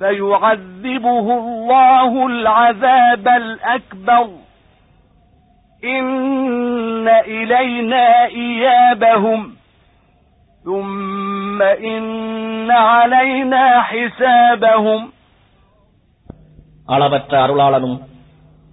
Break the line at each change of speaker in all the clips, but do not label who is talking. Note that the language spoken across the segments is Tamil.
فيعذبه الله العذاب الأكبر إن إلينا إيابهم ثم إن علينا حسابهم
அளவற்ற அருளாளனும்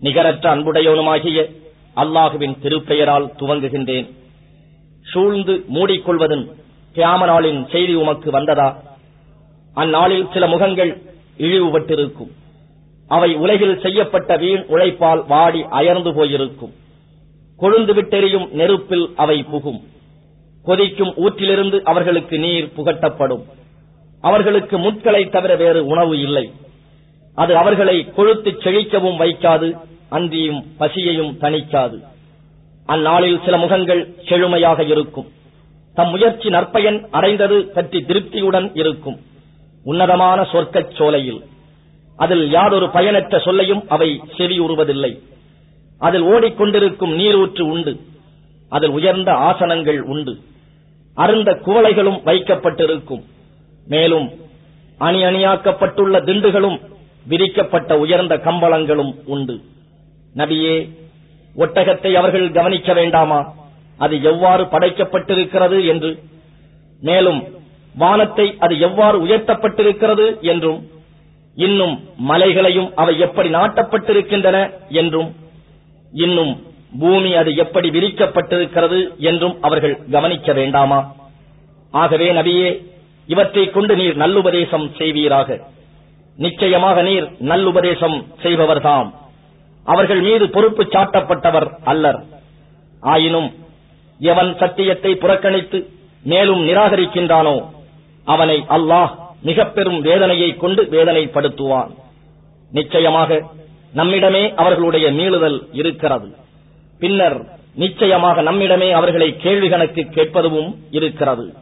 நிகரற்ற அன்புடையவனுமாகிய அல்லாஹுவின் திருப்பெயரால் துவங்குகின்றேன் சூழ்ந்து மூடிக்கொள்வதன் கியாம செய்தி உமக்கு வந்ததா அந்நாளில் சில முகங்கள் இழிவுபட்டிருக்கும். அவை உலகில் செய்யப்பட்ட வீண் உழைப்பால் வாடி அயர்ந்து போயிருக்கும். கொழுந்து விட்டெறியும் நெருப்பில் அவை புகும். கொதிக்கும் ஊற்றிலிருந்து அவர்களுக்கு நீர் புகட்டப்படும். அவர்களுக்கு முட்களை தவிர வேறு உணவு இல்லை. அது அவர்களை கொழுத்து செழிக்கவும் வைக்காது அன்றியும் பசியையும் தணிக்காது. அந்நாளில் சில முகங்கள் செழுமையாக இருக்கும். தம் முயற்சி நற்பயன் அடைந்தது பற்றி திருப்தியுடன் இருக்கும். உன்னதமான சொர்க்கச் சோலையில். அதில் யாதொரு பயனற்ற சொல்லையும் அவை செவியுறுவதில்லை. அதில் ஓடிக்கொண்டிருக்கும் நீரூற்று உண்டு. அதில் உயர்ந்த ஆசனங்கள் உண்டு. அருந்த குவளைகளும் வைக்கப்பட்டிருக்கும். மேலும் அணி அணியாக்கப்பட்டுள்ள திண்டுகளும் விரிக்கப்பட்ட உயர்ந்த கம்பளங்களும் உண்டு. நபியே ஒட்டகத்தை அவர்கள் கவனிக்க வேண்டாமா? அது எவ்வாறு படைக்கப்பட்டிருக்கிறது என்று? மேலும் வானத்தை அது எவ்வாறு உயர்த்தப்பட்டிருக்கிறது என்றும் இன்னும் மலைகளையும் அவை எப்படி நாட்டப்பட்டிருக்கின்றன என்றும் இன்னும் பூமி அது எப்படி விரிக்கப்பட்டிருக்கிறது என்றும் அவர்கள் கவனிக்க வேண்டாமா? ஆகவே நபியே இவற்றைக் கொண்டு நீர் நல்லுபதேசம் செய்வீராக. நிச்சயமாக நீர் நல்லுபதேசம் செய்பவர்தாம். அவர்கள் மீது பொறுப்பு சாட்டப்பட்டவர் அல்லர். ஆயினும் எவன் சத்தியத்தை புறக்கணித்து மேலும் நிராகரிக்கின்றானோ அவனை அல்லாஹ் மிக பெரும் வேதனையை கொண்டு வேதனைப்படுத்துவான். நிச்சயமாக நம்மிடமே அவர்களுடைய மீளுதல் இருக்கிறது. பின்னர் நிச்சயமாக நம்மிடமே அவர்களை கேள்வி கணக்கு கேட்பதும் இருக்கிறது.